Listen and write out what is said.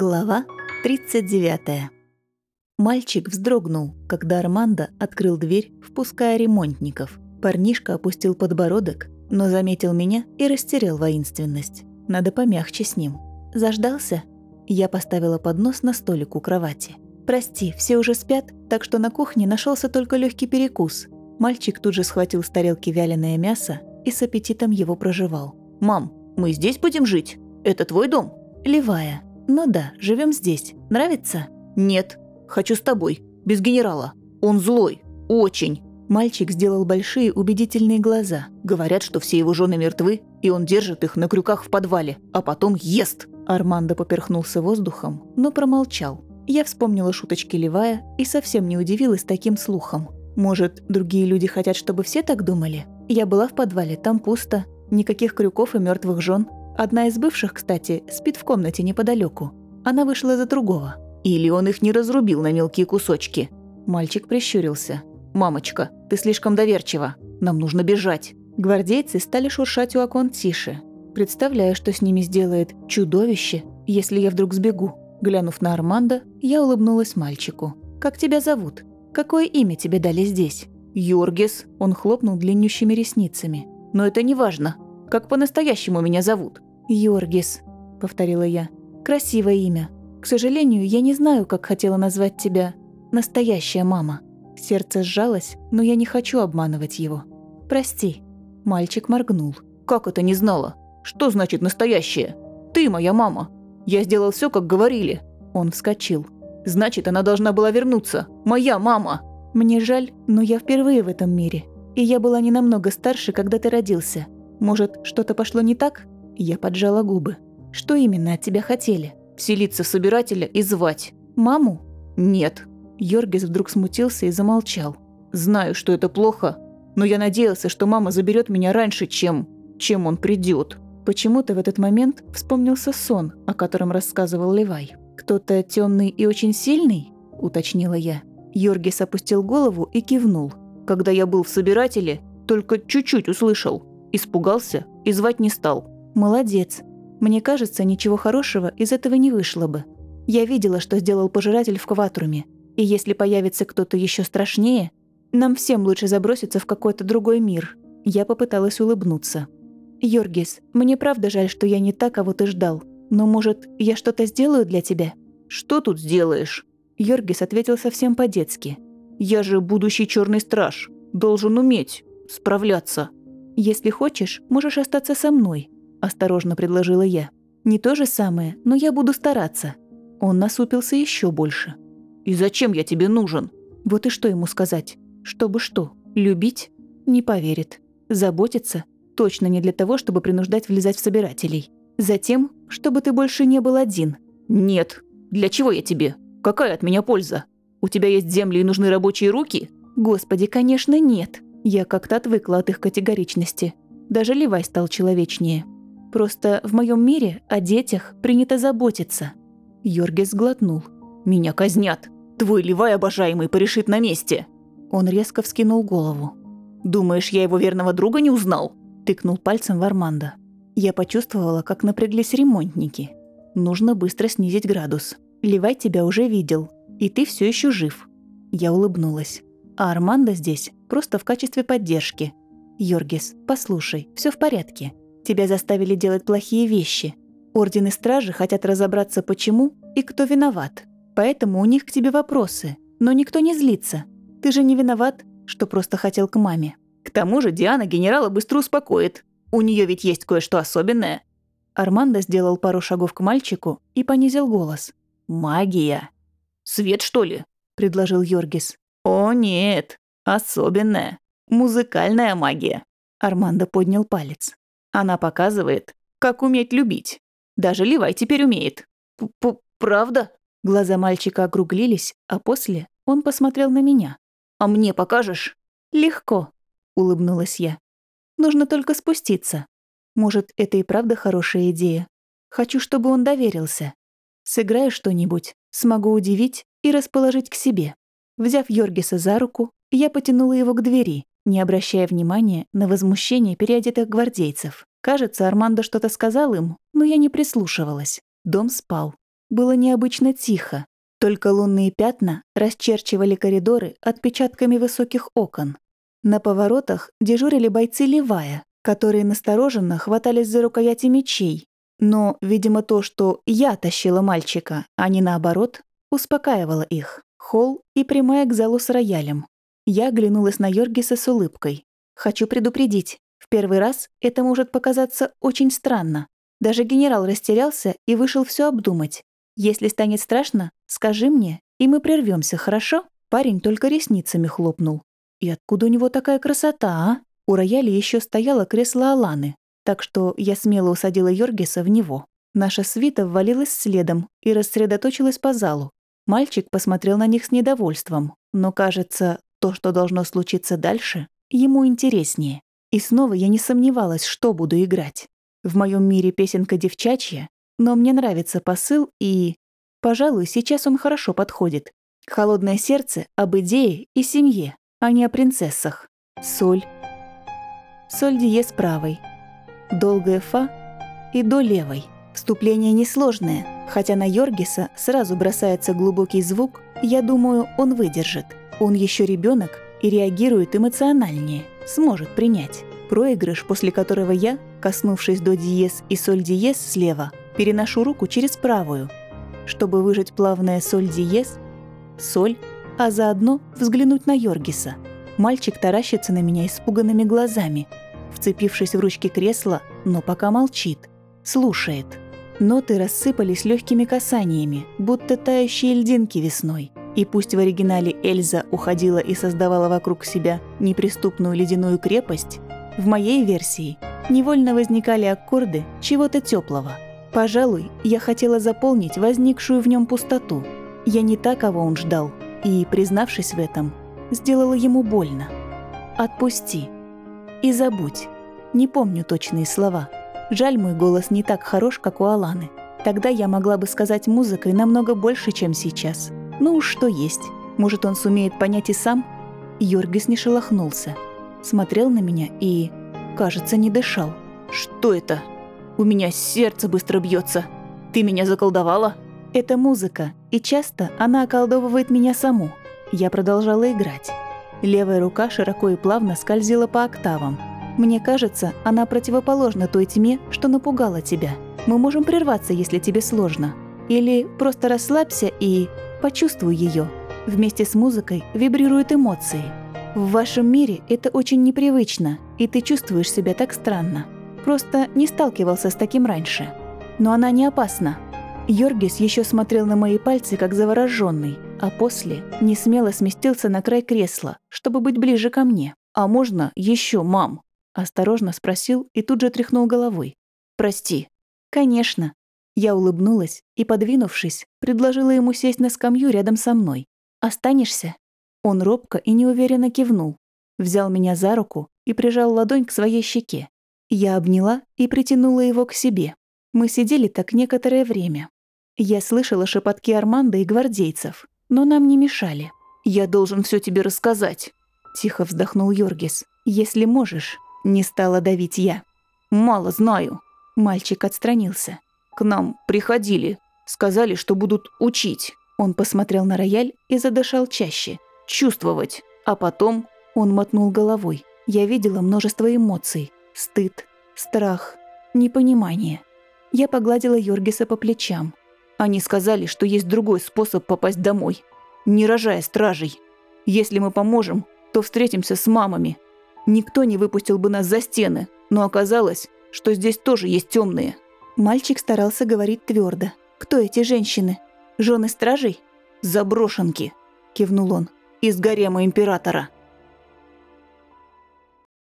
Глава 39. Мальчик вздрогнул, когда Армандо открыл дверь, впуская ремонтников. Парнишка опустил подбородок, но заметил меня и растерял воинственность. Надо помягче с ним. Заждался? Я поставила поднос на столик у кровати. «Прости, все уже спят, так что на кухне нашелся только легкий перекус». Мальчик тут же схватил с тарелки вяленое мясо и с аппетитом его проживал. «Мам, мы здесь будем жить? Это твой дом?» «Левая. Ну да, живем здесь. Нравится?» «Нет. Хочу с тобой. Без генерала. Он злой. Очень». Мальчик сделал большие убедительные глаза. Говорят, что все его жены мертвы, и он держит их на крюках в подвале, а потом ест. Армандо поперхнулся воздухом, но промолчал. Я вспомнила шуточки Левая и совсем не удивилась таким слухом. Может, другие люди хотят, чтобы все так думали? Я была в подвале, там пусто. Никаких крюков и мертвых жен. Одна из бывших, кстати, спит в комнате неподалеку. Она вышла за другого. Или он их не разрубил на мелкие кусочки. Мальчик прищурился. «Мамочка, ты слишком доверчива. Нам нужно бежать». Гвардейцы стали шуршать у окон тише. Представляю, что с ними сделает чудовище, если я вдруг сбегу. Глянув на Армандо, я улыбнулась мальчику. «Как тебя зовут? Какое имя тебе дали здесь?» «Йоргис», — он хлопнул длиннющими ресницами. «Но это не важно. Как по-настоящему меня зовут?» «Йоргис», — повторила я. «Красивое имя. К сожалению, я не знаю, как хотела назвать тебя настоящая мама». Сердце сжалось, но я не хочу обманывать его. «Прости». Мальчик моргнул. «Как это не знала? Что значит настоящая? Ты моя мама. Я сделал все, как говорили». Он вскочил. «Значит, она должна была вернуться. Моя мама!» «Мне жаль, но я впервые в этом мире. И я была не намного старше, когда ты родился. Может, что-то пошло не так?» Я поджала губы. «Что именно от тебя хотели?» «Вселиться в собирателя и звать». «Маму?» «Нет». Йоргис вдруг смутился и замолчал. «Знаю, что это плохо, но я надеялся, что мама заберет меня раньше, чем... чем он придет. Почему-то в этот момент вспомнился сон, о котором рассказывал Левай. «Кто-то темный и очень сильный?» – уточнила я. Йоргис опустил голову и кивнул. «Когда я был в собирателе, только чуть-чуть услышал. Испугался и звать не стал». «Молодец. Мне кажется, ничего хорошего из этого не вышло бы. Я видела, что сделал пожиратель в Кватруме. И если появится кто-то еще страшнее, нам всем лучше заброситься в какой-то другой мир». Я попыталась улыбнуться. «Йоргис, мне правда жаль, что я не та, кого ты ждал. Но, может, я что-то сделаю для тебя?» «Что тут сделаешь?» Йоргис ответил совсем по-детски. «Я же будущий черный страж. Должен уметь справляться». «Если хочешь, можешь остаться со мной», – осторожно предложила я. «Не то же самое, но я буду стараться». Он насупился еще больше. «И зачем я тебе нужен?» Вот и что ему сказать? Чтобы что? Любить? Не поверит. Заботиться? Точно не для того, чтобы принуждать влезать в собирателей. Затем, чтобы ты больше не был один. Нет. Для чего я тебе? Какая от меня польза? У тебя есть земли и нужны рабочие руки? Господи, конечно, нет. Я как-то отвыкла от их категоричности. Даже Левай стал человечнее. Просто в моем мире о детях принято заботиться. Йоргес сглотнул. «Меня казнят. Твой Левай, обожаемый, порешит на месте». Он резко вскинул голову. «Думаешь, я его верного друга не узнал?» Тыкнул пальцем в Армандо. Я почувствовала, как напряглись ремонтники. Нужно быстро снизить градус. Левай тебя уже видел, и ты все еще жив. Я улыбнулась. А Армандо здесь просто в качестве поддержки. Йоргис, послушай, все в порядке. Тебя заставили делать плохие вещи. Орден и стражи хотят разобраться, почему и кто виноват. Поэтому у них к тебе вопросы. Но никто не злится. Ты же не виноват, что просто хотел к маме. К тому же Диана генерала быстро успокоит. У нее ведь есть кое-что особенное. Армандо сделал пару шагов к мальчику и понизил голос. «Магия». «Свет, что ли?» – предложил Йоргис. «О, нет, особенная. Музыкальная магия». Армандо поднял палец. «Она показывает, как уметь любить. Даже Ливай теперь умеет». П -п «Правда?» Глаза мальчика округлились, а после он посмотрел на меня. «А мне покажешь?» «Легко», – улыбнулась я. «Нужно только спуститься. Может, это и правда хорошая идея. Хочу, чтобы он доверился. Сыграю что-нибудь, смогу удивить и расположить к себе. Взяв Йоргиса за руку, я потянула его к двери, не обращая внимания на возмущение переодетых гвардейцев. Кажется, Армандо что-то сказал им, но я не прислушивалась. Дом спал. было необычно тихо. Только лунные пятна расчерчивали коридоры отпечатками высоких окон. На поворотах дежурили бойцы Левая, которые настороженно хватались за рукояти мечей. Но, видимо, то, что я тащила мальчика, а не наоборот, успокаивало их. Холл и прямая к залу с роялем. Я оглянулась на Йоргиса с улыбкой. «Хочу предупредить. В первый раз это может показаться очень странно. Даже генерал растерялся и вышел все обдумать. Если станет страшно, скажи мне, и мы прервемся, хорошо?» Парень только ресницами хлопнул. «И откуда у него такая красота, а?» У рояля еще стояло кресло Аланы, так что я смело усадила Йоргиса в него. Наша свита ввалилась следом и рассредоточилась по залу. Мальчик посмотрел на них с недовольством, но, кажется, то, что должно случиться дальше, ему интереснее. И снова я не сомневалась, что буду играть. В моем мире песенка девчачья, но мне нравится посыл и... Пожалуй, сейчас он хорошо подходит. Холодное сердце об идее и семье, а не о принцессах. Соль. Соль диез правой. Долгая фа и до левой. Вступление несложное, хотя на Йоргиса сразу бросается глубокий звук, я думаю, он выдержит. Он еще ребенок и реагирует эмоциональнее, сможет принять. Проигрыш, после которого я, коснувшись до диез и соль диез слева, переношу руку через правую, чтобы выжать плавное соль диез, соль, а заодно взглянуть на Йоргиса. Мальчик таращится на меня испуганными глазами, вцепившись в ручки кресла, но пока молчит, слушает. Ноты рассыпались легкими касаниями, будто тающие льдинки весной. И пусть в оригинале Эльза уходила и создавала вокруг себя неприступную ледяную крепость, в моей версии невольно возникали аккорды чего-то теплого – Пожалуй, я хотела заполнить возникшую в нем пустоту. Я не та, кого он ждал, и, признавшись в этом, сделала ему больно. «Отпусти. И забудь. Не помню точные слова. Жаль, мой голос не так хорош, как у Аланы. Тогда я могла бы сказать музыкой намного больше, чем сейчас. Ну уж что есть. Может, он сумеет понять и сам?» Йоргис не шелохнулся. Смотрел на меня и, кажется, не дышал. «Что это?» У меня сердце быстро бьется. Ты меня заколдовала?» Это музыка, и часто она околдовывает меня саму. Я продолжала играть. Левая рука широко и плавно скользила по октавам. Мне кажется, она противоположна той тьме, что напугала тебя. Мы можем прерваться, если тебе сложно. Или просто расслабься и почувствуй ее. Вместе с музыкой вибрируют эмоции. В вашем мире это очень непривычно, и ты чувствуешь себя так странно. Просто не сталкивался с таким раньше. Но она не опасна. Йоргис еще смотрел на мои пальцы как завороженный, а после не смело сместился на край кресла, чтобы быть ближе ко мне. «А можно еще, мам?» Осторожно спросил и тут же тряхнул головой. «Прости». «Конечно». Я улыбнулась и, подвинувшись, предложила ему сесть на скамью рядом со мной. «Останешься?» Он робко и неуверенно кивнул, взял меня за руку и прижал ладонь к своей щеке. Я обняла и притянула его к себе. Мы сидели так некоторое время. Я слышала шепотки Арманда и гвардейцев, но нам не мешали. «Я должен все тебе рассказать», – тихо вздохнул Йоргис. «Если можешь», – не стала давить я. «Мало знаю». Мальчик отстранился. «К нам приходили. Сказали, что будут учить». Он посмотрел на рояль и задышал чаще. «Чувствовать. А потом...» Он мотнул головой. Я видела множество эмоций стыд, страх, непонимание. Я погладила Йоргиса по плечам. Они сказали, что есть другой способ попасть домой, не рожая стражей. Если мы поможем, то встретимся с мамами. Никто не выпустил бы нас за стены, но оказалось, что здесь тоже есть темные. Мальчик старался говорить твердо. Кто эти женщины? Жены стражей? Заброшенки, кивнул он. Из гарема императора.